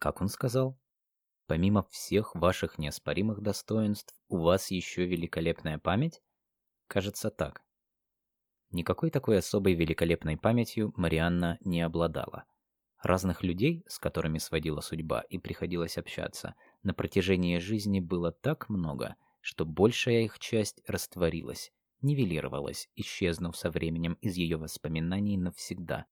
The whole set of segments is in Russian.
Как он сказал? Помимо всех ваших неоспоримых достоинств, у вас еще великолепная память? Кажется так. Никакой такой особой великолепной памятью Марианна не обладала. Разных людей, с которыми сводила судьба и приходилось общаться, на протяжении жизни было так много, что большая их часть растворилась, нивелировалась, исчезнув со временем из ее воспоминаний навсегда.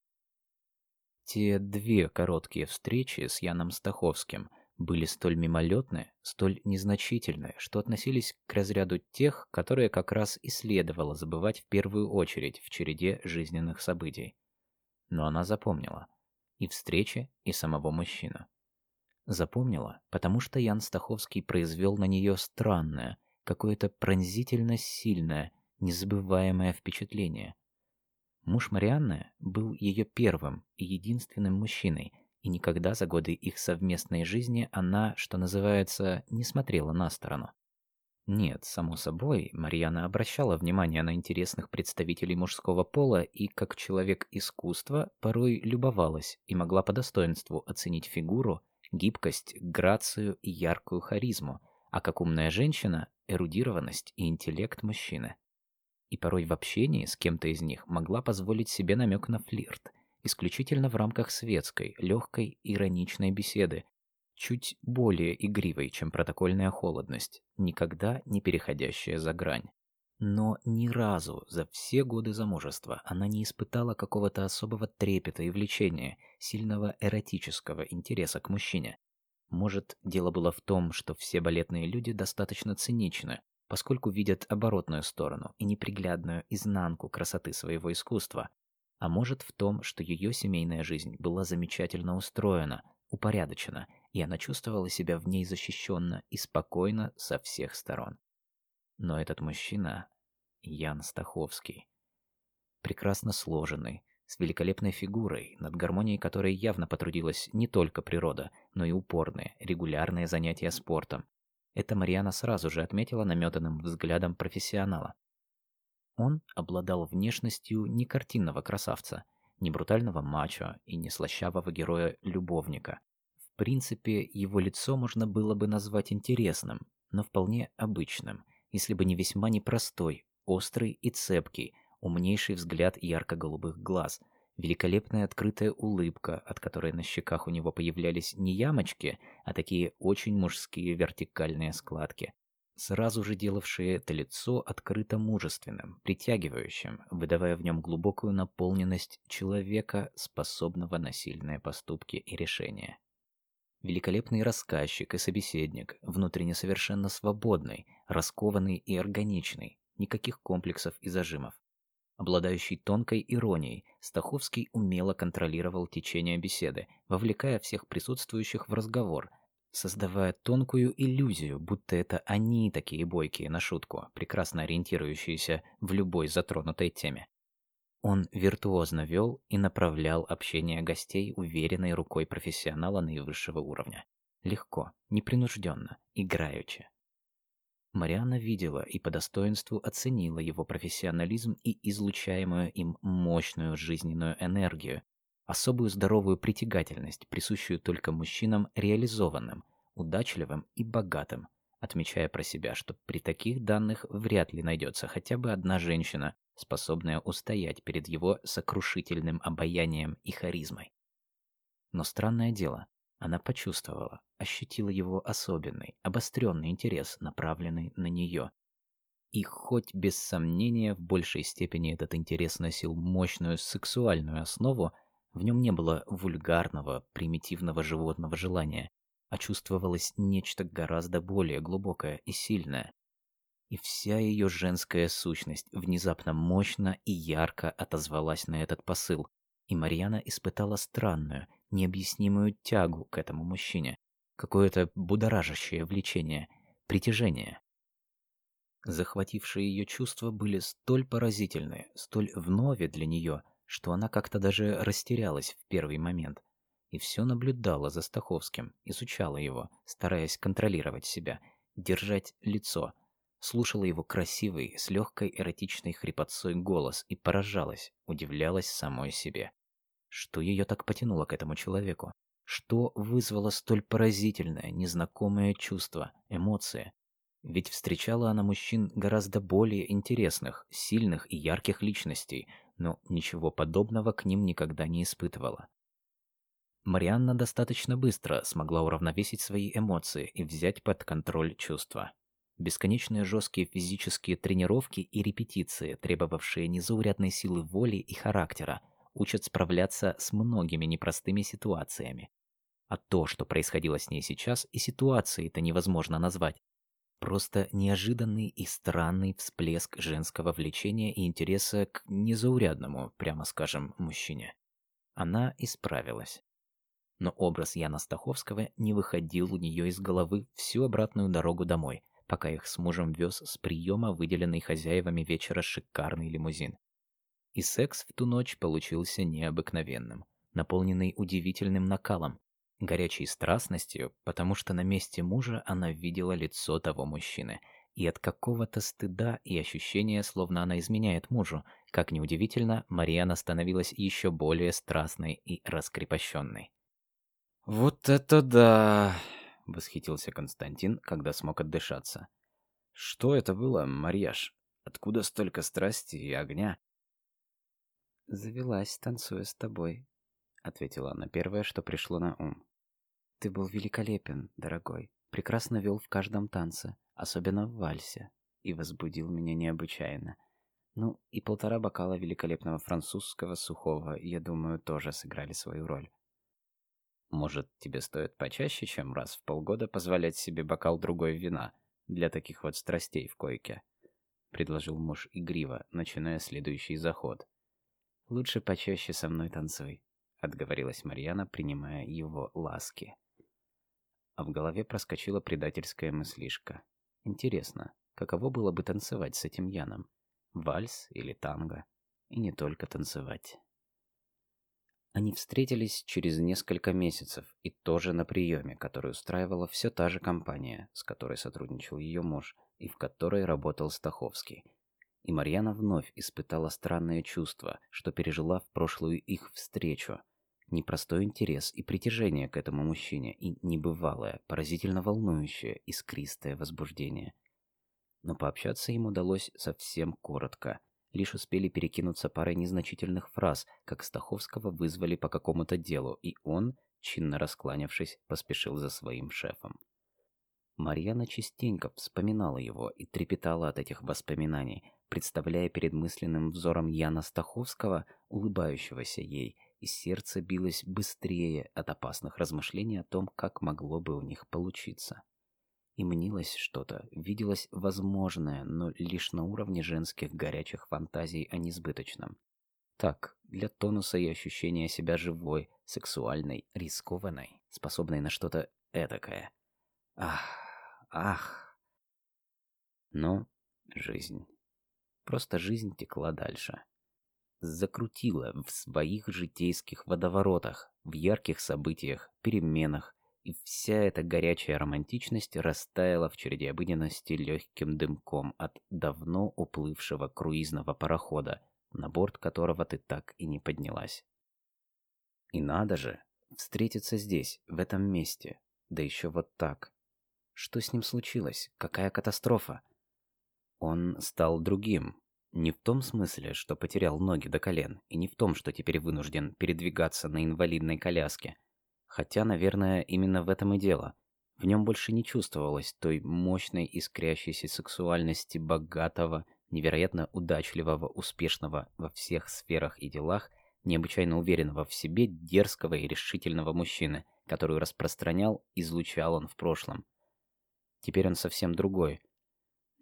Те две короткие встречи с Яном Стаховским были столь мимолетны, столь незначительны, что относились к разряду тех, которые как раз и следовало забывать в первую очередь в череде жизненных событий. Но она запомнила и встречи, и самого мужчину. Запомнила, потому что Ян Стаховский произвел на нее странное, какое-то пронзительно сильное, незабываемое впечатление. Муж Марианны был ее первым и единственным мужчиной, и никогда за годы их совместной жизни она, что называется, не смотрела на сторону. Нет, само собой, Марьяна обращала внимание на интересных представителей мужского пола и, как человек искусства, порой любовалась и могла по достоинству оценить фигуру, гибкость, грацию и яркую харизму, а как умная женщина – эрудированность и интеллект мужчины. И порой в общении с кем-то из них могла позволить себе намек на флирт – исключительно в рамках светской, легкой, ироничной беседы, чуть более игривой, чем протокольная холодность, никогда не переходящая за грань. Но ни разу за все годы замужества она не испытала какого-то особого трепета и влечения, сильного эротического интереса к мужчине. Может, дело было в том, что все балетные люди достаточно циничны, поскольку видят оборотную сторону и неприглядную изнанку красоты своего искусства, а может в том, что ее семейная жизнь была замечательно устроена, упорядочена, и она чувствовала себя в ней защищенно и спокойно со всех сторон. Но этот мужчина, Ян Стаховский, прекрасно сложенный, с великолепной фигурой, над гармонией которой явно потрудилась не только природа, но и упорные, регулярные занятия спортом. Это Марьяна сразу же отметила наметанным взглядом профессионала. Он обладал внешностью не картинного красавца, не брутального мачо и не слащавого героя-любовника. В принципе, его лицо можно было бы назвать интересным, но вполне обычным, если бы не весьма непростой, острый и цепкий, умнейший взгляд ярко-голубых глаз, великолепная открытая улыбка, от которой на щеках у него появлялись не ямочки, а такие очень мужские вертикальные складки, сразу же делавшие это лицо открыто мужественным, притягивающим, выдавая в нем глубокую наполненность человека, способного на сильные поступки и решения. Великолепный рассказчик и собеседник, внутренне совершенно свободный, раскованный и органичный, никаких комплексов и зажимов. Обладающий тонкой иронией, Стаховский умело контролировал течение беседы, вовлекая всех присутствующих в разговор, создавая тонкую иллюзию, будто это они такие бойкие на шутку, прекрасно ориентирующиеся в любой затронутой теме. Он виртуозно вел и направлял общение гостей уверенной рукой профессионала наивысшего уровня. Легко, непринужденно, играючи. Марианна видела и по достоинству оценила его профессионализм и излучаемую им мощную жизненную энергию, особую здоровую притягательность, присущую только мужчинам реализованным, удачливым и богатым, отмечая про себя, что при таких данных вряд ли найдется хотя бы одна женщина, способная устоять перед его сокрушительным обаянием и харизмой. Но странное дело, она почувствовала, ощутила его особенный, обостренный интерес, направленный на нее. И хоть без сомнения в большей степени этот интерес носил мощную сексуальную основу, в нем не было вульгарного, примитивного животного желания, а чувствовалось нечто гораздо более глубокое и сильное. И вся ее женская сущность внезапно мощно и ярко отозвалась на этот посыл, и Марьяна испытала странную, необъяснимую тягу к этому мужчине, какое-то будоражащее влечение, притяжение. Захватившие ее чувства были столь поразительны, столь вновь для нее – что она как-то даже растерялась в первый момент и все наблюдала за Стаховским, изучала его, стараясь контролировать себя, держать лицо, слушала его красивый, с легкой эротичной хрипотцой голос и поражалась, удивлялась самой себе. Что ее так потянуло к этому человеку? Что вызвало столь поразительное, незнакомое чувство, эмоции? Ведь встречала она мужчин гораздо более интересных, сильных и ярких личностей, но ничего подобного к ним никогда не испытывала. Марианна достаточно быстро смогла уравновесить свои эмоции и взять под контроль чувства. Бесконечные жесткие физические тренировки и репетиции, требовавшие незаурядной силы воли и характера, учат справляться с многими непростыми ситуациями. А то, что происходило с ней сейчас, и ситуацией-то невозможно назвать. Просто неожиданный и странный всплеск женского влечения и интереса к незаурядному, прямо скажем, мужчине. Она исправилась. Но образ Яна Стаховского не выходил у нее из головы всю обратную дорогу домой, пока их с мужем вез с приема выделенный хозяевами вечера шикарный лимузин. И секс в ту ночь получился необыкновенным, наполненный удивительным накалом, горячей страстностью, потому что на месте мужа она видела лицо того мужчины, и от какого-то стыда и ощущения, словно она изменяет мужу, как неудивительно, Мариана становилась еще более страстной и раскрепощенной. «Вот это да!» — восхитился Константин, когда смог отдышаться. «Что это было, Марьяш? Откуда столько страсти и огня?» «Завелась, танцуя с тобой», — ответила она первое, что пришло на ум. «Ты был великолепен, дорогой, прекрасно вел в каждом танце, особенно в вальсе, и возбудил меня необычайно. Ну, и полтора бокала великолепного французского сухого, я думаю, тоже сыграли свою роль. Может, тебе стоит почаще, чем раз в полгода позволять себе бокал другой вина для таких вот страстей в койке?» — предложил муж игриво, начиная следующий заход. «Лучше почаще со мной танцуй», — отговорилась Марьяна, принимая его ласки. А в голове проскочила предательская мыслишка. Интересно, каково было бы танцевать с этим Яном? Вальс или танго? И не только танцевать. Они встретились через несколько месяцев и тоже на приеме, который устраивала все та же компания, с которой сотрудничал ее муж и в которой работал Стаховский. И Марьяна вновь испытала странное чувство, что пережила в прошлую их встречу. Непростой интерес и притяжение к этому мужчине и небывалое, поразительно волнующее, искристое возбуждение. Но пообщаться им удалось совсем коротко – лишь успели перекинуться парой незначительных фраз, как Стаховского вызвали по какому-то делу, и он, чинно раскланявшись, поспешил за своим шефом. Марьяна частенько вспоминала его и трепетала от этих воспоминаний, представляя перед мысленным взором Яна Стаховского, улыбающегося ей, и сердце билось быстрее от опасных размышлений о том, как могло бы у них получиться. И мнилось что-то, виделось возможное, но лишь на уровне женских горячих фантазий о несбыточном. Так, для тонуса и ощущения себя живой, сексуальной, рискованной, способной на что-то этакое. Ах, ах. Но жизнь. Просто жизнь текла дальше. Закрутила в своих житейских водоворотах, в ярких событиях, переменах, и вся эта горячая романтичность растаяла в череде обыденности легким дымком от давно уплывшего круизного парохода, на борт которого ты так и не поднялась. И надо же, встретиться здесь, в этом месте, да еще вот так. Что с ним случилось? Какая катастрофа? Он стал другим. Не в том смысле, что потерял ноги до колен, и не в том, что теперь вынужден передвигаться на инвалидной коляске – Хотя, наверное, именно в этом и дело. В нем больше не чувствовалось той мощной искрящейся сексуальности богатого, невероятно удачливого, успешного во всех сферах и делах, необычайно уверенного в себе, дерзкого и решительного мужчины, которую распространял, излучал он в прошлом. Теперь он совсем другой.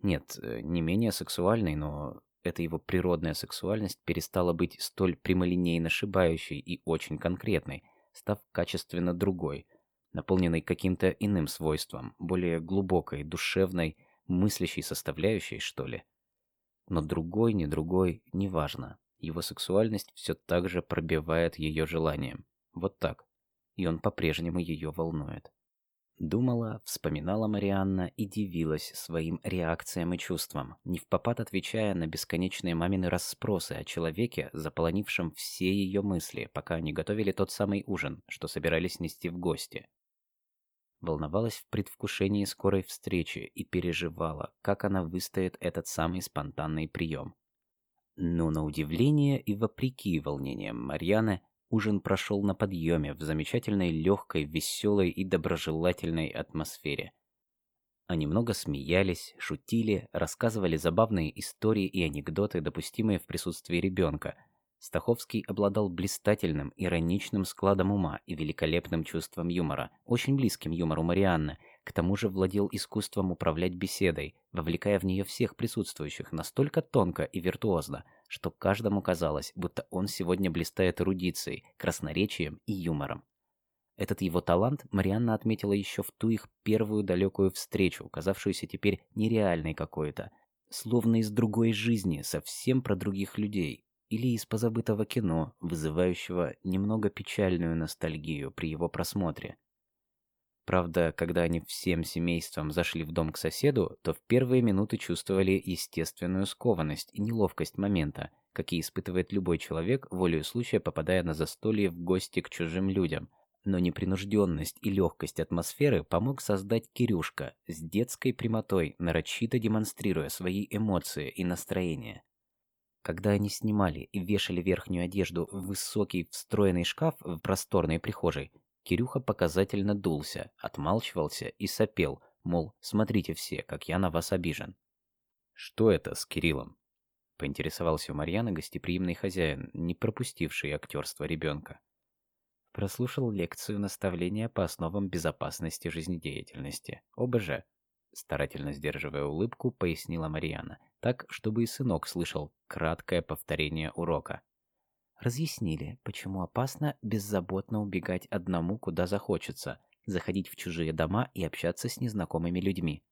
Нет, э, не менее сексуальный, но эта его природная сексуальность перестала быть столь прямолинейно шибающей и очень конкретной – став качественно другой, наполненной каким-то иным свойством, более глубокой, душевной, мыслящей составляющей, что ли. Но другой, не другой, неважно. Его сексуальность все так же пробивает ее желанием. Вот так. И он по-прежнему ее волнует. Думала, вспоминала Марианна и дивилась своим реакциям и чувствам, не в попад отвечая на бесконечные мамины расспросы о человеке, заполонившем все ее мысли, пока они готовили тот самый ужин, что собирались нести в гости. Волновалась в предвкушении скорой встречи и переживала, как она выстоит этот самый спонтанный прием. Но на удивление и вопреки волнениям Марьяны, Ужин прошел на подъеме в замечательной легкой, веселой и доброжелательной атмосфере. Они много смеялись, шутили, рассказывали забавные истории и анекдоты, допустимые в присутствии ребенка. Стаховский обладал блистательным, ироничным складом ума и великолепным чувством юмора, очень близким юмору Марианны, к тому же владел искусством управлять беседой, вовлекая в нее всех присутствующих настолько тонко и виртуозно, что каждому казалось, будто он сегодня блистает эрудицией, красноречием и юмором. Этот его талант Марианна отметила еще в ту их первую далекую встречу, казавшуюся теперь нереальной какой-то, словно из другой жизни, совсем про других людей, или из позабытого кино, вызывающего немного печальную ностальгию при его просмотре. Правда, когда они всем семейством зашли в дом к соседу, то в первые минуты чувствовали естественную скованность и неловкость момента, какие испытывает любой человек, волею случая попадая на застолье в гости к чужим людям. Но непринужденность и легкость атмосферы помог создать Кирюшка с детской прямотой, нарочито демонстрируя свои эмоции и настроение. Когда они снимали и вешали верхнюю одежду в высокий встроенный шкаф в просторной прихожей, Кирюха показательно дулся, отмалчивался и сопел, мол, смотрите все, как я на вас обижен. «Что это с Кириллом?» — поинтересовался у Марьяны гостеприимный хозяин, не пропустивший актерство ребенка. Прослушал лекцию наставления по основам безопасности жизнедеятельности, ОБЖ. Старательно сдерживая улыбку, пояснила Марьяна, так, чтобы и сынок слышал краткое повторение урока. Разъяснили, почему опасно беззаботно убегать одному, куда захочется, заходить в чужие дома и общаться с незнакомыми людьми.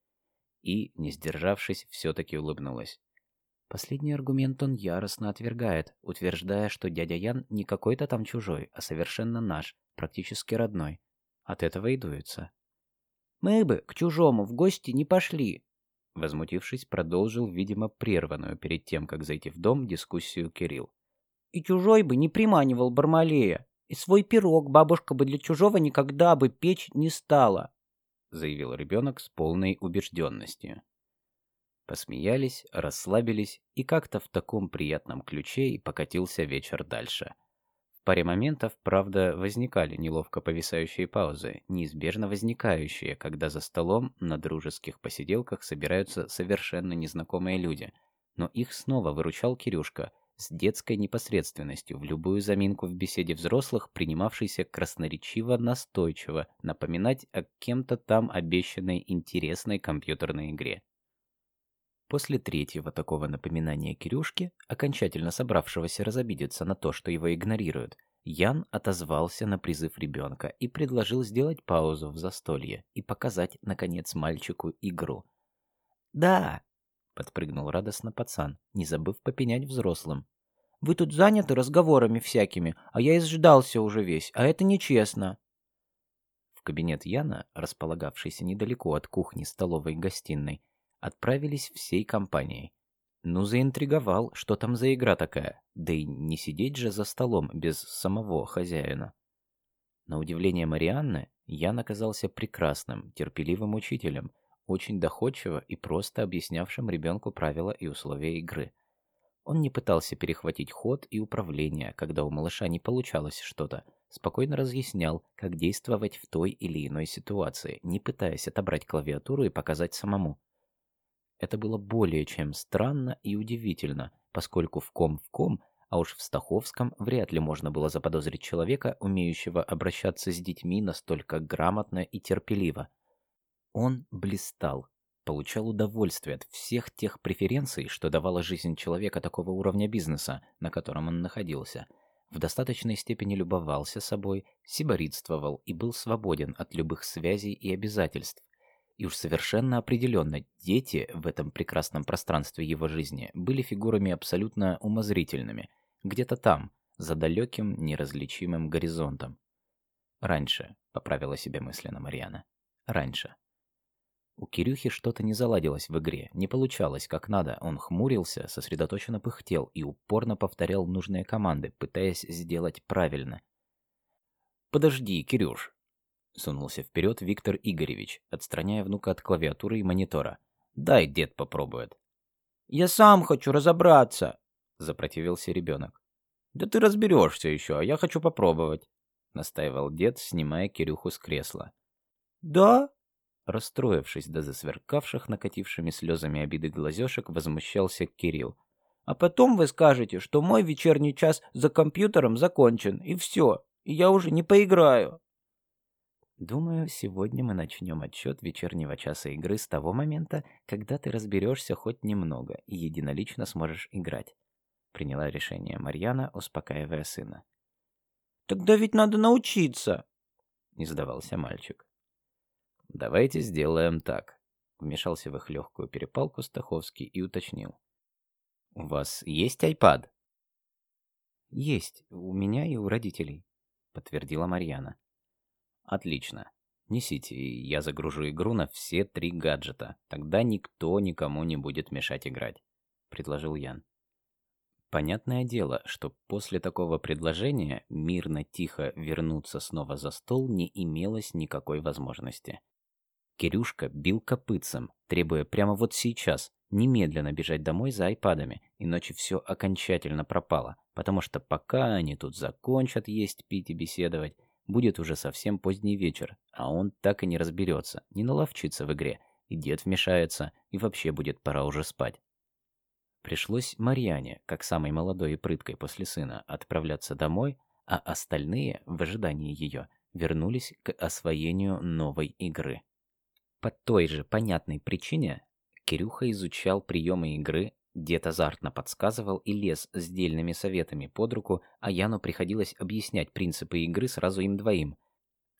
И, не сдержавшись, все-таки улыбнулась. Последний аргумент он яростно отвергает, утверждая, что дядя Ян не какой-то там чужой, а совершенно наш, практически родной. От этого и дуется. «Мы бы к чужому в гости не пошли», Возмутившись, продолжил, видимо, прерванную перед тем, как зайти в дом, дискуссию Кирилл. И чужой бы не приманивал Бармалея. И свой пирог бабушка бы для чужого никогда бы печь не стала, заявил ребенок с полной убежденностью. Посмеялись, расслабились, и как-то в таком приятном ключе и покатился вечер дальше. В паре моментов, правда, возникали неловко повисающие паузы, неизбежно возникающие, когда за столом на дружеских посиделках собираются совершенно незнакомые люди. Но их снова выручал Кирюшка — с детской непосредственностью в любую заминку в беседе взрослых, принимавшийся красноречиво настойчиво напоминать о кем-то там обещанной интересной компьютерной игре. После третьего такого напоминания Кирюшки, окончательно собравшегося разобидеться на то, что его игнорируют, Ян отозвался на призыв ребенка и предложил сделать паузу в застолье и показать, наконец, мальчику игру. «Да, Подпрыгнул радостно пацан, не забыв попенять взрослым. «Вы тут заняты разговорами всякими, а я изждался уже весь, а это нечестно». В кабинет Яна, располагавшийся недалеко от кухни, столовой и гостиной, отправились всей компанией. Ну, заинтриговал, что там за игра такая, да и не сидеть же за столом без самого хозяина. На удивление Марианны, Ян оказался прекрасным, терпеливым учителем — очень доходчиво и просто объяснявшим ребенку правила и условия игры. Он не пытался перехватить ход и управление, когда у малыша не получалось что-то, спокойно разъяснял, как действовать в той или иной ситуации, не пытаясь отобрать клавиатуру и показать самому. Это было более чем странно и удивительно, поскольку в ком в ком, а уж в Стаховском вряд ли можно было заподозрить человека, умеющего обращаться с детьми настолько грамотно и терпеливо. Он блистал, получал удовольствие от всех тех преференций, что давала жизнь человека такого уровня бизнеса, на котором он находился. В достаточной степени любовался собой, сиборитствовал и был свободен от любых связей и обязательств. И уж совершенно определенно дети в этом прекрасном пространстве его жизни были фигурами абсолютно умозрительными, где-то там, за далеким неразличимым горизонтом. Раньше, поправила себе мысленно Марьяна. раньше. У Кирюхи что-то не заладилось в игре, не получалось как надо. Он хмурился, сосредоточенно пыхтел и упорно повторял нужные команды, пытаясь сделать правильно. «Подожди, Кирюш!» — сунулся вперед Виктор Игоревич, отстраняя внука от клавиатуры и монитора. «Дай дед попробует». «Я сам хочу разобраться!» — запротивился ребенок. «Да ты разберешься еще, а я хочу попробовать», — настаивал дед, снимая Кирюху с кресла. «Да?» Расстроившись до засверкавших накатившими слезами обиды глазешек, возмущался Кирилл. «А потом вы скажете, что мой вечерний час за компьютером закончен, и все, и я уже не поиграю». Думаю, сегодня мы начнем отчет вечернего часа игры с того момента, когда ты разберешься хоть немного и единолично сможешь играть. Приняла решение Марьяна, успокаивая сына. «Тогда ведь надо научиться!» Не сдавался мальчик. «Давайте сделаем так», — вмешался в их легкую перепалку Стаховский и уточнил. «У вас есть iPad?» «Есть, у меня и у родителей», — подтвердила Марьяна. «Отлично. Несите, я загружу игру на все три гаджета. Тогда никто никому не будет мешать играть», — предложил Ян. Понятное дело, что после такого предложения мирно тихо вернуться снова за стол не имелось никакой возможности. Кирюшка бил копытцем, требуя прямо вот сейчас немедленно бежать домой за айпадами, иначе все окончательно пропало, потому что пока они тут закончат есть, пить и беседовать, будет уже совсем поздний вечер, а он так и не разберется, не наловчится в игре, и дед вмешается, и вообще будет пора уже спать. Пришлось Марьяне, как самой молодой и прыткой после сына, отправляться домой, а остальные, в ожидании ее, вернулись к освоению новой игры. По той же понятной причине Кирюха изучал приемы игры, дед азартно подсказывал и лез с дельными советами под руку, а Яну приходилось объяснять принципы игры сразу им двоим.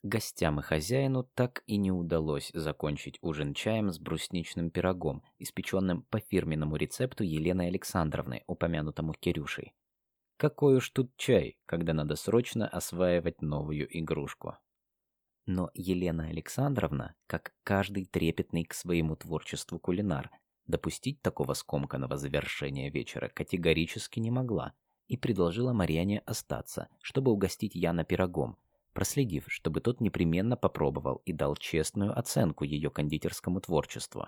Гостям и хозяину так и не удалось закончить ужин чаем с брусничным пирогом, испеченным по фирменному рецепту Елены Александровны, упомянутому Кирюшей. Какой уж тут чай, когда надо срочно осваивать новую игрушку. Но Елена Александровна, как каждый трепетный к своему творчеству кулинар, допустить такого скомканного завершения вечера категорически не могла и предложила Марьяне остаться, чтобы угостить Яна пирогом, проследив, чтобы тот непременно попробовал и дал честную оценку ее кондитерскому творчеству.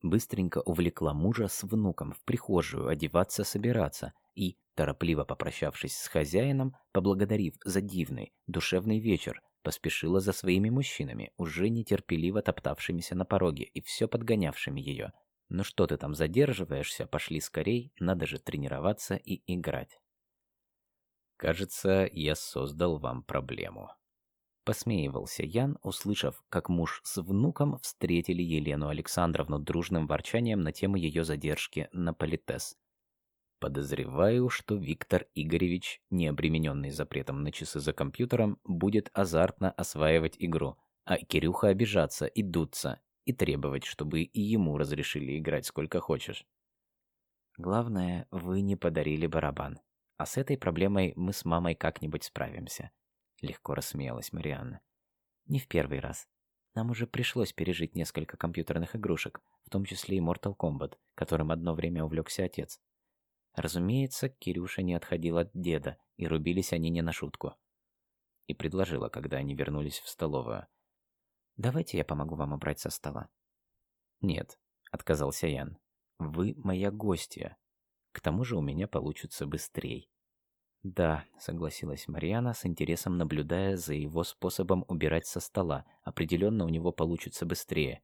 Быстренько увлекла мужа с внуком в прихожую одеваться, собираться и, торопливо попрощавшись с хозяином, поблагодарив за дивный, душевный вечер, поспешила за своими мужчинами, уже нетерпеливо топтавшимися на пороге и все подгонявшими ее. «Ну что ты там задерживаешься? Пошли скорей, надо же тренироваться и играть». «Кажется, я создал вам проблему». Посмеивался Ян, услышав, как муж с внуком встретили Елену Александровну дружным ворчанием на тему ее задержки на политес. Подозреваю, что Виктор Игоревич, не обремененный запретом на часы за компьютером, будет азартно осваивать игру, а Кирюха обижаться и дуться, и требовать, чтобы и ему разрешили играть сколько хочешь. Главное, вы не подарили барабан. А с этой проблемой мы с мамой как-нибудь справимся. Легко рассмеялась Марианна. Не в первый раз. Нам уже пришлось пережить несколько компьютерных игрушек, в том числе и Mortal Kombat, которым одно время увлекся отец. Разумеется, Кирюша не отходил от деда, и рубились они не на шутку. И предложила, когда они вернулись в столовую. «Давайте я помогу вам убрать со стола». «Нет», — отказался Ян. «Вы моя гостья. К тому же у меня получится быстрей». «Да», — согласилась Марьяна, с интересом наблюдая за его способом убирать со стола. «Определенно у него получится быстрее».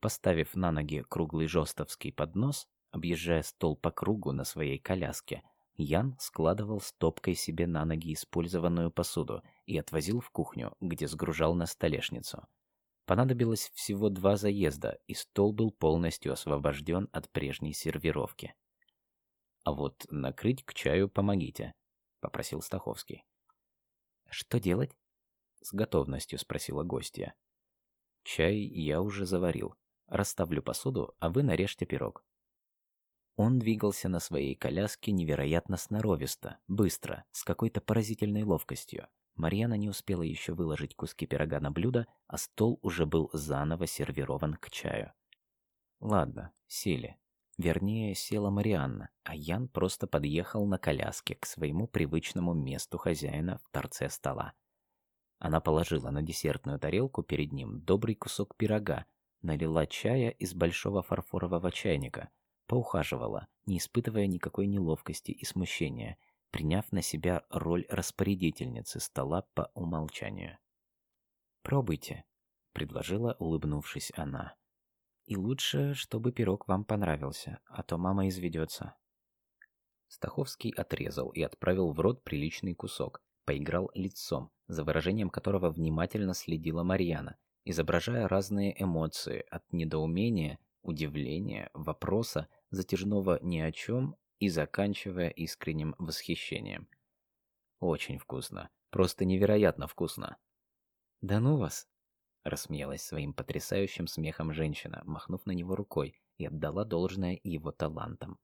Поставив на ноги круглый жестовский поднос, Объезжая стол по кругу на своей коляске, Ян складывал стопкой себе на ноги использованную посуду и отвозил в кухню, где сгружал на столешницу. Понадобилось всего два заезда, и стол был полностью освобожден от прежней сервировки. «А вот накрыть к чаю помогите», — попросил Стаховский. «Что делать?» — с готовностью спросила гостья. «Чай я уже заварил. Расставлю посуду, а вы нарежьте пирог». Он двигался на своей коляске невероятно сноровисто, быстро, с какой-то поразительной ловкостью. Марьяна не успела еще выложить куски пирога на блюдо, а стол уже был заново сервирован к чаю. Ладно, сели. Вернее, села Марианна, а Ян просто подъехал на коляске к своему привычному месту хозяина в торце стола. Она положила на десертную тарелку перед ним добрый кусок пирога, налила чая из большого фарфорового чайника, поухаживала, не испытывая никакой неловкости и смущения, приняв на себя роль распорядительницы стола по умолчанию. «Пробуйте», — предложила, улыбнувшись она. «И лучше, чтобы пирог вам понравился, а то мама изведется». Стаховский отрезал и отправил в рот приличный кусок, поиграл лицом, за выражением которого внимательно следила Марьяна, изображая разные эмоции от недоумения, удивления, вопроса, затяжного ни о чем и заканчивая искренним восхищением. Очень вкусно. Просто невероятно вкусно. «Да ну вас!» — рассмеялась своим потрясающим смехом женщина, махнув на него рукой и отдала должное его талантам.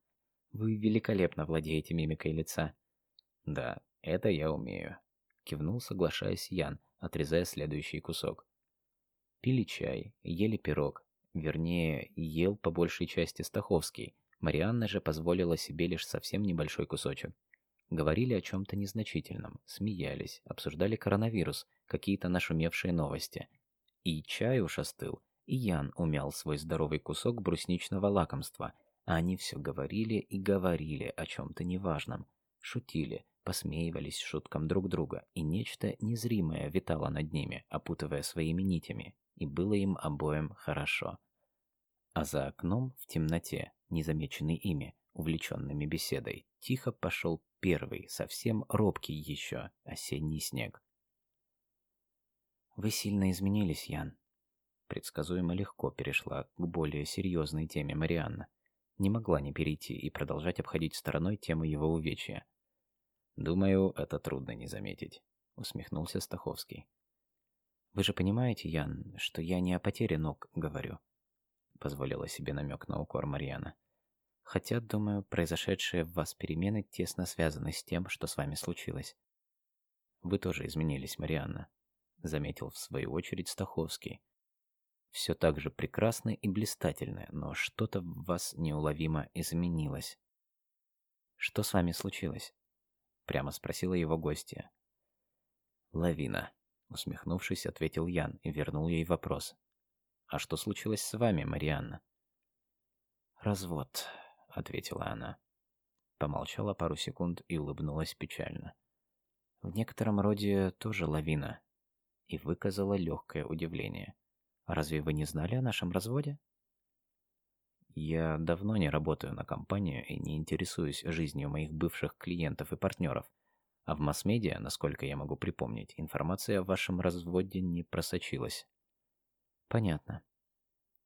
«Вы великолепно владеете мимикой лица». «Да, это я умею», — кивнул, соглашаясь Ян, отрезая следующий кусок. Пили чай, ели пирог, вернее, ел по большей части Стаховский, Марианна же позволила себе лишь совсем небольшой кусочек. Говорили о чем-то незначительном, смеялись, обсуждали коронавирус, какие-то нашумевшие новости. И чай уж остыл, и Ян умял свой здоровый кусок брусничного лакомства, а они все говорили и говорили о чем-то неважном. Шутили, посмеивались шуткам друг друга, и нечто незримое витало над ними, опутывая своими нитями, и было им обоим хорошо. А за окном, в темноте, незамеченный ими, увлеченными беседой, тихо пошел первый, совсем робкий еще, осенний снег. «Вы сильно изменились, Ян», предсказуемо легко перешла к более серьезной теме Марианна. Не могла не перейти и продолжать обходить стороной тему его увечья. «Думаю, это трудно не заметить», — усмехнулся Стаховский. «Вы же понимаете, Ян, что я не о потере ног говорю позволила себе намек на укор Марьяна. Хотя, думаю, произошедшие в вас перемены тесно связаны с тем, что с вами случилось. Вы тоже изменились, Марианна, заметил в свою очередь Стаховский. Все так же прекрасно и блистательно, но что-то в вас неуловимо изменилось. Что с вами случилось? Прямо спросила его гостья. Лавина, усмехнувшись, ответил Ян и вернул ей вопрос. А что случилось с вами, Марианна? Развод, ответила она. Помолчала пару секунд и улыбнулась печально. В некотором роде тоже лавина. И выказала легкое удивление. Разве вы не знали о нашем разводе? Я давно не работаю на компанию и не интересуюсь жизнью моих бывших клиентов и партнеров. А в масс-медиа, насколько я могу припомнить, информация о вашем разводе не просочилась. Понятно.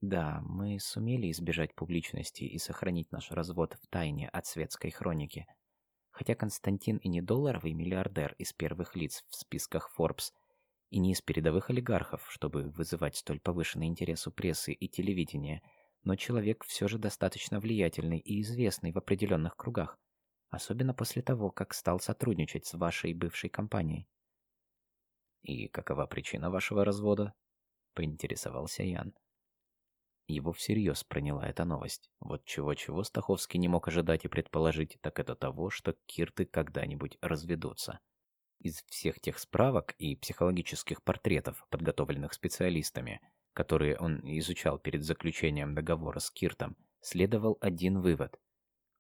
Да, мы сумели избежать публичности и сохранить наш развод в тайне от светской хроники. Хотя Константин и не долларовый миллиардер из первых лиц в списках Forbes, и не из передовых олигархов, чтобы вызывать столь повышенный интерес у прессы и телевидения, но человек все же достаточно влиятельный и известный в определенных кругах, особенно после того, как стал сотрудничать с вашей бывшей компанией. И какова причина вашего развода? поинтересовался Ян. Его всерьез проняла эта новость. Вот чего-чего Стаховский не мог ожидать и предположить, так это того, что Кирты когда-нибудь разведутся. Из всех тех справок и психологических портретов, подготовленных специалистами, которые он изучал перед заключением договора с Киртом, следовал один вывод.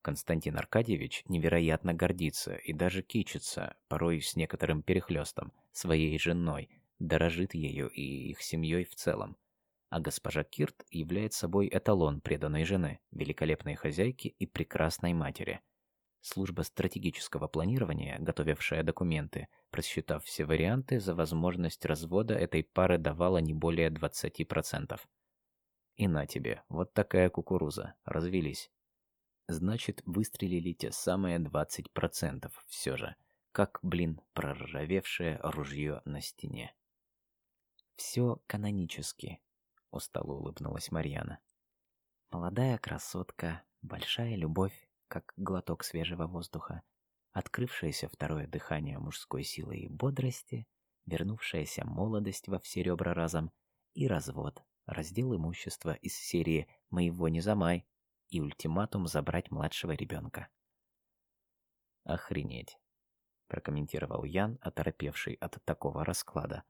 Константин Аркадьевич невероятно гордится и даже кичится, порой с некоторым перехлестом, своей женой, дорожит ею и их семьей в целом. А госпожа Кирт является собой эталон преданной жены, великолепной хозяйки и прекрасной матери. Служба стратегического планирования, готовившая документы, просчитав все варианты, за возможность развода этой пары давала не более 20%. И на тебе, вот такая кукуруза, развелись. Значит, выстрелили те самые 20% все же, как, блин, проржавевшее ружье на стене. Все канонически, устало улыбнулась Марьяна. Молодая красотка, большая любовь, как глоток свежего воздуха, открывшееся второе дыхание мужской силы и бодрости, вернувшаяся молодость во все ребра разом и развод, раздел имущества из серии «Моего не замай» и ультиматум забрать младшего ребенка. «Охренеть», — прокомментировал Ян, оторопевший от такого расклада.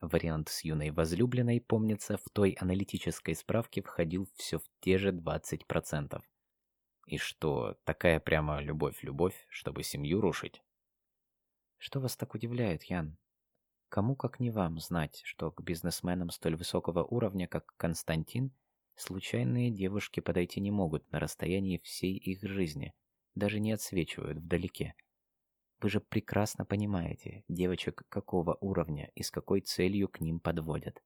Вариант с юной возлюбленной, помнится, в той аналитической справке входил все в те же 20%. И что, такая прямо любовь-любовь, чтобы семью рушить? Что вас так удивляет, Ян? Кому, как не вам, знать, что к бизнесменам столь высокого уровня, как Константин, случайные девушки подойти не могут на расстоянии всей их жизни, даже не отсвечивают вдалеке. Вы же прекрасно понимаете, девочек какого уровня и с какой целью к ним подводят.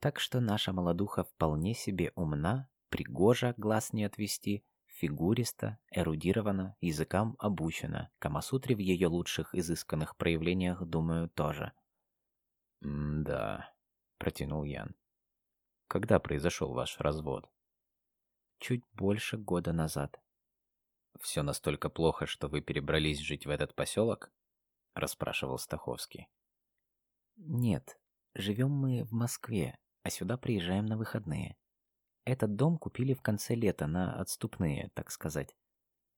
Так что наша молодуха вполне себе умна, пригожа, глаз не отвести, фигуриста, эрудирована, языкам обучена. Камасутре в ее лучших изысканных проявлениях, думаю, тоже. «Да», — протянул Ян. «Когда произошел ваш развод?» «Чуть больше года назад все настолько плохо, что вы перебрались жить в этот поселок?» — расспрашивал Стаховский. «Нет, живем мы в Москве, а сюда приезжаем на выходные. Этот дом купили в конце лета на отступные, так сказать.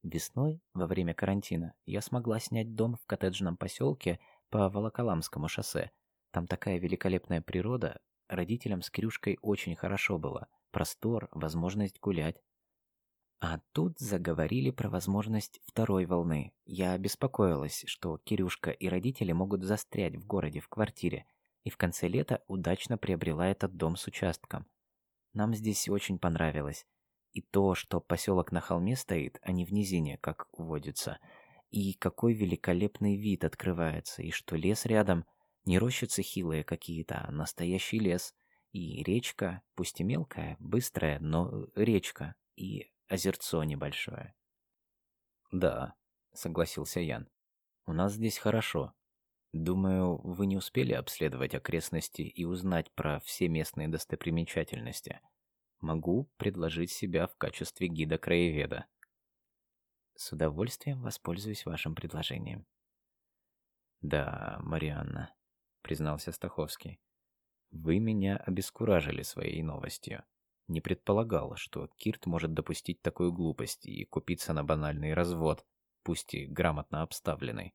Весной, во время карантина, я смогла снять дом в коттеджном поселке по Волоколамскому шоссе. Там такая великолепная природа, родителям с Кирюшкой очень хорошо было. Простор, возможность гулять. А тут заговорили про возможность второй волны. Я беспокоилась, что Кирюшка и родители могут застрять в городе в квартире, и в конце лета удачно приобрела этот дом с участком. Нам здесь очень понравилось. И то, что поселок на холме стоит, а не в низине, как водится. И какой великолепный вид открывается, и что лес рядом не рощицы хилые какие-то, а настоящий лес. И речка, пусть и мелкая, быстрая, но речка. И озерцо небольшое. «Да», — согласился Ян. «У нас здесь хорошо. Думаю, вы не успели обследовать окрестности и узнать про все местные достопримечательности. Могу предложить себя в качестве гида-краеведа». «С удовольствием воспользуюсь вашим предложением». «Да, Марианна», — признался Стаховский. «Вы меня обескуражили своей новостью не предполагал, что Кирт может допустить такую глупость и купиться на банальный развод, пусть и грамотно обставленный.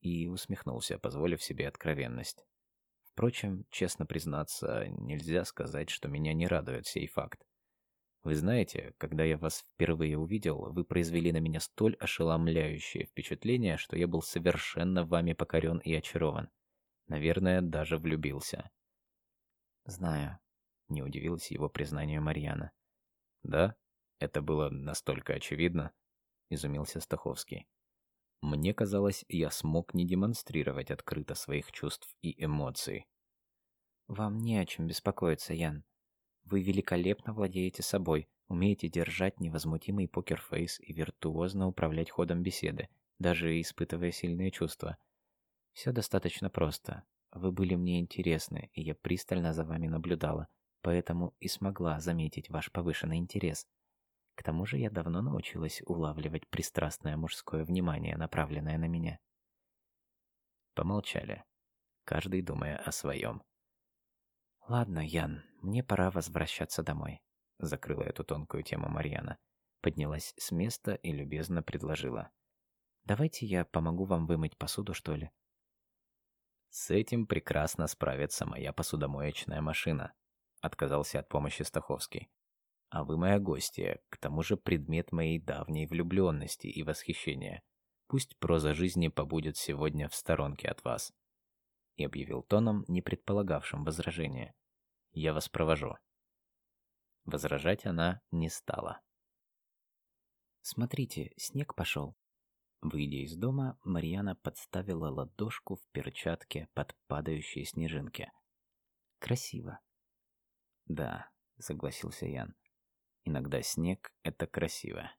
И усмехнулся, позволив себе откровенность. Впрочем, честно признаться, нельзя сказать, что меня не радует сей факт. Вы знаете, когда я вас впервые увидел, вы произвели на меня столь ошеломляющее впечатление, что я был совершенно вами покорен и очарован. Наверное, даже влюбился. Знаю, не удивилась его признанию Марьяна. «Да? Это было настолько очевидно?» — изумился Стаховский. «Мне казалось, я смог не демонстрировать открыто своих чувств и эмоций». «Вам не о чем беспокоиться, Ян. Вы великолепно владеете собой, умеете держать невозмутимый покерфейс и виртуозно управлять ходом беседы, даже испытывая сильные чувства. Все достаточно просто. Вы были мне интересны, и я пристально за вами наблюдала поэтому и смогла заметить ваш повышенный интерес. К тому же я давно научилась улавливать пристрастное мужское внимание, направленное на меня. Помолчали, каждый думая о своем. «Ладно, Ян, мне пора возвращаться домой», — закрыла эту тонкую тему Марьяна. Поднялась с места и любезно предложила. «Давайте я помогу вам вымыть посуду, что ли?» «С этим прекрасно справится моя посудомоечная машина», отказался от помощи Стаховский. А вы моя гостья, к тому же предмет моей давней влюбленности и восхищения. Пусть проза жизни побудет сегодня в сторонке от вас. И объявил тоном, не предполагавшим возражения. Я вас провожу. Возражать она не стала. «Смотрите, снег пошел». Выйдя из дома, Марьяна подставила ладошку в перчатке под падающие снежинки. «Красиво». Да, согласился Ян. Иногда снег — это красиво.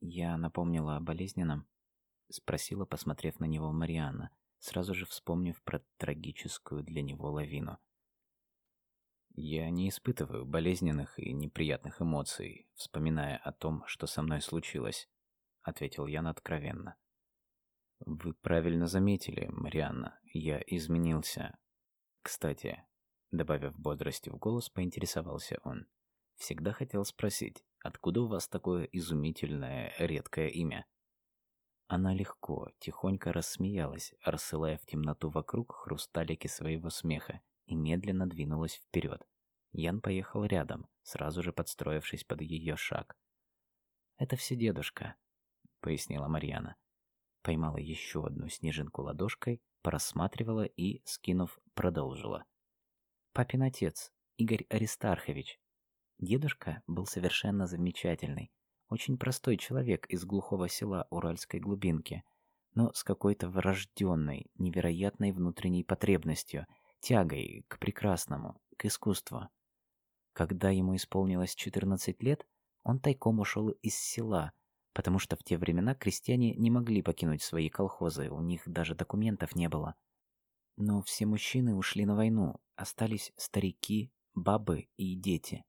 Я напомнила о болезненном? Спросила, посмотрев на него Марианна, сразу же вспомнив про трагическую для него лавину. Я не испытываю болезненных и неприятных эмоций, вспоминая о том, что со мной случилось, ответил Ян откровенно. Вы правильно заметили, Марианна, я изменился. Кстати, добавив бодрости в голос, поинтересовался он. Всегда хотел спросить, откуда у вас такое изумительное, редкое имя? Она легко, тихонько рассмеялась, рассылая в темноту вокруг хрусталики своего смеха, и медленно двинулась вперед. Ян поехал рядом, сразу же подстроившись под ее шаг. «Это все дедушка», — пояснила Марьяна. Поймала еще одну снежинку ладошкой, порассматривала и, скинув, продолжила. «Папин отец, Игорь Аристархович. Дедушка был совершенно замечательный, очень простой человек из глухого села Уральской глубинки, но с какой-то врожденной, невероятной внутренней потребностью, тягой к прекрасному, к искусству. Когда ему исполнилось 14 лет, он тайком ушел из села, потому что в те времена крестьяне не могли покинуть свои колхозы, у них даже документов не было. Но все мужчины ушли на войну, остались старики, бабы и дети.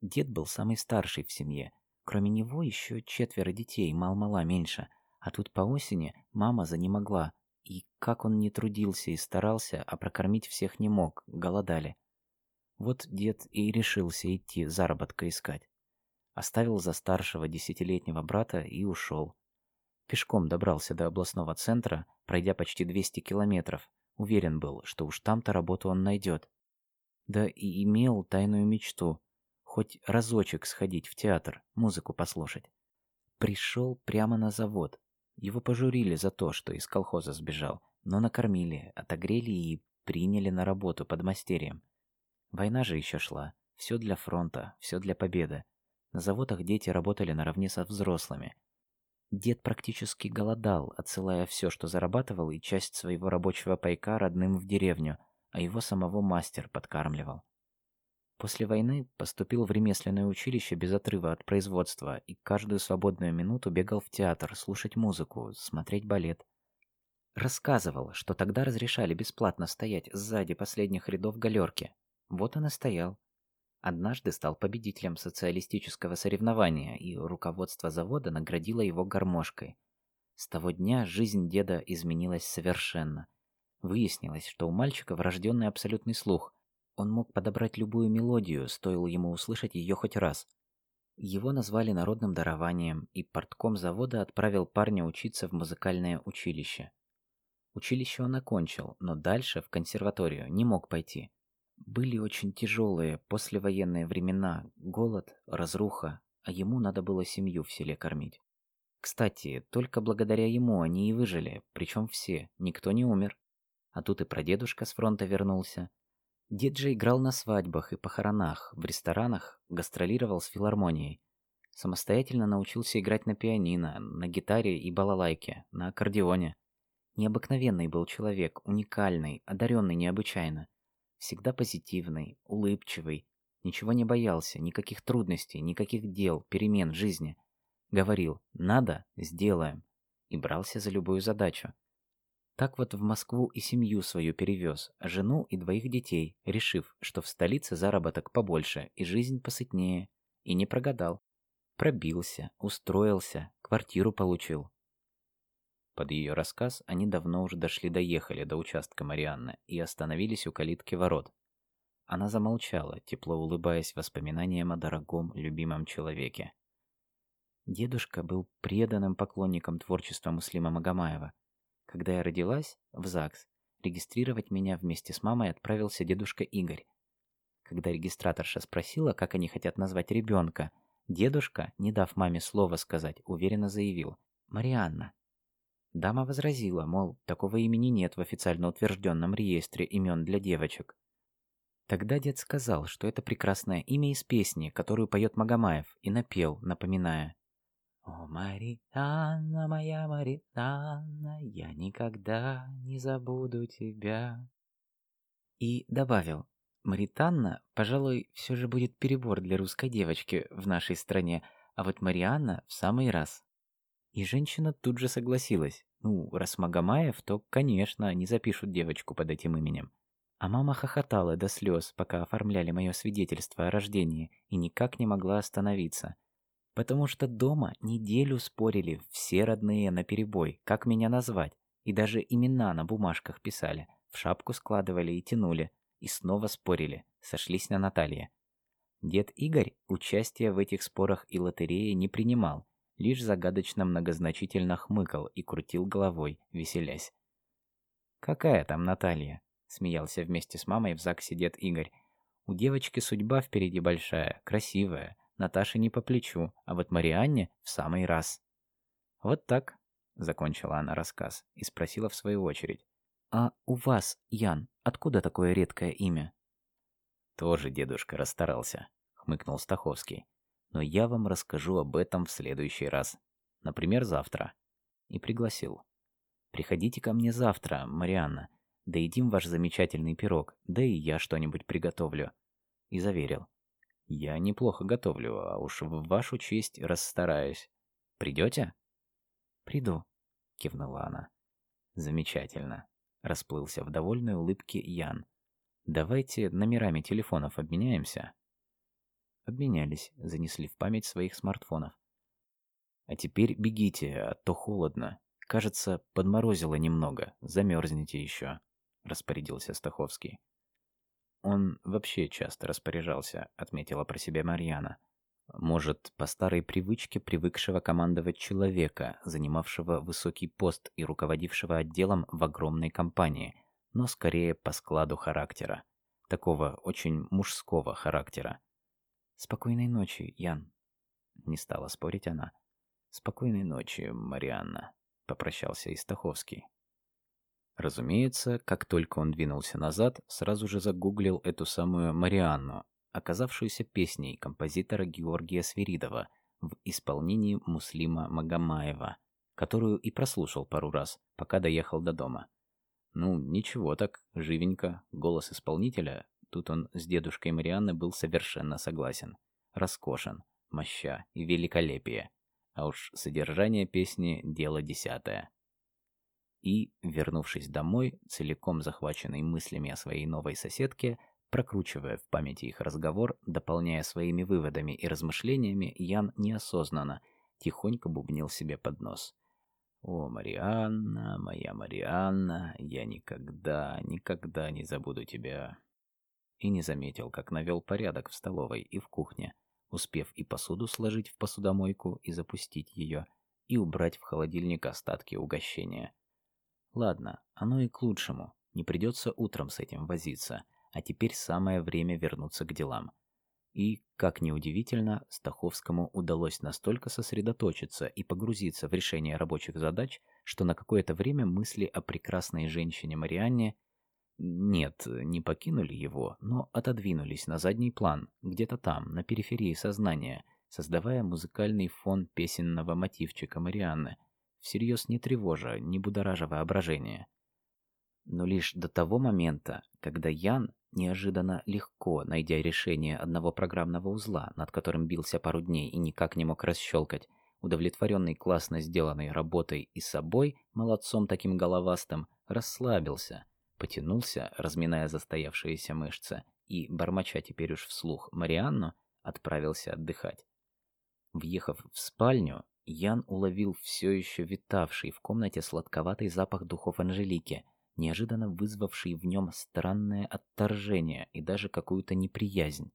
Дед был самый старший в семье – Кроме него еще четверо детей, мал-мала меньше. А тут по осени мама за не могла. И как он не трудился и старался, а прокормить всех не мог, голодали. Вот дед и решился идти заработка искать. Оставил за старшего десятилетнего брата и ушел. Пешком добрался до областного центра, пройдя почти 200 километров. Уверен был, что уж там-то работу он найдет. Да и имел тайную мечту хоть разочек сходить в театр, музыку послушать. Пришел прямо на завод. Его пожурили за то, что из колхоза сбежал, но накормили, отогрели и приняли на работу под мастерием. Война же еще шла. Все для фронта, все для победы. На заводах дети работали наравне со взрослыми. Дед практически голодал, отсылая все, что зарабатывал, и часть своего рабочего пайка родным в деревню, а его самого мастер подкармливал. После войны поступил в ремесленное училище без отрыва от производства и каждую свободную минуту бегал в театр слушать музыку, смотреть балет. Рассказывал, что тогда разрешали бесплатно стоять сзади последних рядов галерки. Вот он и стоял. Однажды стал победителем социалистического соревнования, и руководство завода наградило его гармошкой. С того дня жизнь деда изменилась совершенно. Выяснилось, что у мальчика врожденный абсолютный слух, он мог подобрать любую мелодию, стоило ему услышать ее хоть раз. Его назвали народным дарованием, и портком завода отправил парня учиться в музыкальное училище. Училище он окончил, но дальше, в консерваторию, не мог пойти. Были очень тяжелые послевоенные времена, голод, разруха, а ему надо было семью в селе кормить. Кстати, только благодаря ему они и выжили, причем все, никто не умер. А тут и прадедушка с фронта вернулся, Дед же играл на свадьбах и похоронах, в ресторанах, гастролировал с филармонией. Самостоятельно научился играть на пианино, на гитаре и балалайке, на аккордеоне. Необыкновенный был человек, уникальный, одаренный необычайно. Всегда позитивный, улыбчивый, ничего не боялся, никаких трудностей, никаких дел, перемен в жизни. Говорил «надо, сделаем» и брался за любую задачу. Так вот в Москву и семью свою перевез, жену и двоих детей, решив, что в столице заработок побольше и жизнь посытнее. И не прогадал. Пробился, устроился, квартиру получил. Под ее рассказ они давно уже дошли-доехали до участка Марианны и остановились у калитки ворот. Она замолчала, тепло улыбаясь воспоминаниям о дорогом, любимом человеке. Дедушка был преданным поклонником творчества Муслима Магомаева – когда я родилась, в ЗАГС, регистрировать меня вместе с мамой отправился дедушка Игорь. Когда регистраторша спросила, как они хотят назвать ребенка, дедушка, не дав маме слова сказать, уверенно заявил «Марианна». Дама возразила, мол, такого имени нет в официально утвержденном реестре имен для девочек. Тогда дед сказал, что это прекрасное имя из песни, которую поет Магомаев, и напел, напоминая о, Маританна, моя Маританна, я никогда не забуду тебя. И добавил, Маританна, пожалуй, все же будет перебор для русской девочки в нашей стране, а вот Марианна в самый раз. И женщина тут же согласилась. Ну, раз Магомаев, то, конечно, не запишут девочку под этим именем. А мама хохотала до слез, пока оформляли мое свидетельство о рождении, и никак не могла остановиться. Потому что дома неделю спорили все родные на перебой, как меня назвать, и даже имена на бумажках писали, в шапку складывали и тянули, и снова спорили, сошлись на Наталье. Дед Игорь участия в этих спорах и лотереи не принимал, лишь загадочно многозначительно хмыкал и крутил головой, веселясь. «Какая там Наталья?» — смеялся вместе с мамой в ЗАГСе дед Игорь. «У девочки судьба впереди большая, красивая, Наташе не по плечу, а вот Марианне в самый раз». «Вот так», — закончила она рассказ и спросила в свою очередь. «А у вас, Ян, откуда такое редкое имя?» «Тоже дедушка расстарался», — хмыкнул Стаховский. «Но я вам расскажу об этом в следующий раз. Например, завтра». И пригласил. «Приходите ко мне завтра, Марианна. Доедим ваш замечательный пирог, да и я что-нибудь приготовлю». И заверил. «Я неплохо готовлю, а уж в вашу честь расстараюсь. Придете?» «Приду», — кивнула она. «Замечательно», — расплылся в довольной улыбке Ян. Давайте номерами телефонов обменяемся. Обменялись, занесли в память своих смартфонов. А теперь бегите, а то холодно. Кажется, подморозило немного, замерзнете еще, распорядился Стаховский. Он вообще часто распоряжался, отметила про себя Марьяна. Может, по старой привычке привыкшего командовать человека, занимавшего высокий пост и руководившего отделом в огромной компании – но скорее по складу характера. Такого очень мужского характера. «Спокойной ночи, Ян», — не стала спорить она. «Спокойной ночи, Марианна», — попрощался Истаховский. Разумеется, как только он двинулся назад, сразу же загуглил эту самую Марианну, оказавшуюся песней композитора Георгия Свиридова в исполнении Муслима Магомаева, которую и прослушал пару раз, пока доехал до дома. Ну, ничего так, живенько. Голос исполнителя, тут он с дедушкой Марианны был совершенно согласен. Роскошен, моща и великолепие. А уж содержание песни — дело десятое. И, вернувшись домой, целиком захваченный мыслями о своей новой соседке, прокручивая в памяти их разговор, дополняя своими выводами и размышлениями, Ян неосознанно, тихонько бубнил себе под нос — о, Марианна, моя Марианна, я никогда, никогда не забуду тебя. И не заметил, как навел порядок в столовой и в кухне, успев и посуду сложить в посудомойку и запустить ее, и убрать в холодильник остатки угощения. Ладно, оно и к лучшему, не придется утром с этим возиться, а теперь самое время вернуться к делам. И, как ни удивительно, Стаховскому удалось настолько сосредоточиться и погрузиться в решение рабочих задач, что на какое-то время мысли о прекрасной женщине Марианне нет, не покинули его, но отодвинулись на задний план, где-то там, на периферии сознания, создавая музыкальный фон песенного мотивчика Марианны, всерьез не тревожа, не будоража воображение. Но лишь до того момента, когда Ян неожиданно легко, найдя решение одного программного узла, над которым бился пару дней и никак не мог расщелкать, удовлетворенный классно сделанной работой и собой, молодцом таким головастым, расслабился, потянулся, разминая застоявшиеся мышцы, и, бормоча теперь уж вслух Марианну, отправился отдыхать. Въехав в спальню, Ян уловил все еще витавший в комнате сладковатый запах духов Анжелики – неожиданно вызвавший в нем странное отторжение и даже какую-то неприязнь.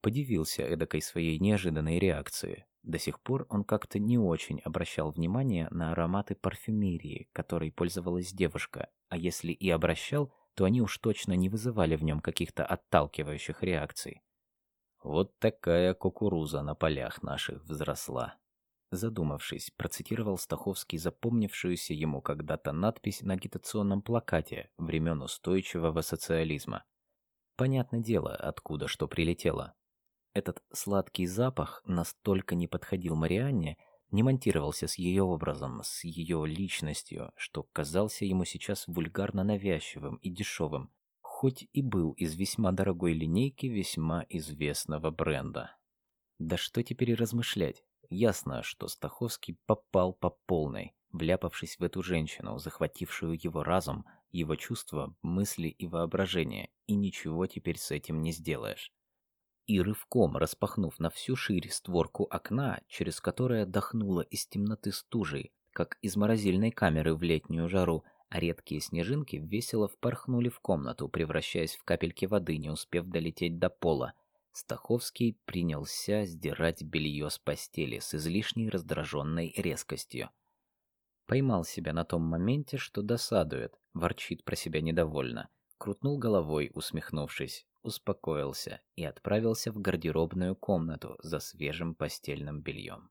Подивился эдакой своей неожиданной реакции. До сих пор он как-то не очень обращал внимание на ароматы парфюмерии, которой пользовалась девушка, а если и обращал, то они уж точно не вызывали в нем каких-то отталкивающих реакций. Вот такая кукуруза на полях наших взросла. Задумавшись, процитировал Стаховский запомнившуюся ему когда-то надпись на агитационном плакате времен устойчивого социализма. Понятное дело, откуда что прилетело. Этот сладкий запах настолько не подходил Марианне, не монтировался с ее образом, с ее личностью, что казался ему сейчас вульгарно навязчивым и дешевым, хоть и был из весьма дорогой линейки весьма известного бренда. Да что теперь размышлять? Ясно, что Стаховский попал по полной, вляпавшись в эту женщину, захватившую его разум, его чувства, мысли и воображение, и ничего теперь с этим не сделаешь. И рывком распахнув на всю ширь створку окна, через которое дохнуло из темноты стужей, как из морозильной камеры в летнюю жару, а редкие снежинки весело впорхнули в комнату, превращаясь в капельки воды, не успев долететь до пола. Стаховский принялся сдирать белье с постели с излишней раздраженной резкостью. Поймал себя на том моменте, что досадует, ворчит про себя недовольно. Крутнул головой, усмехнувшись, успокоился и отправился в гардеробную комнату за свежим постельным бельем.